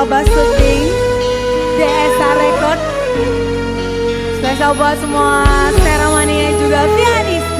Alba Syuting DSA Record. Spesial buat semua Seramania juga Vianisti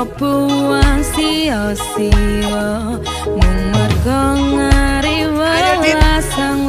opo wasi osi wo Mungur kong ngari wo lasang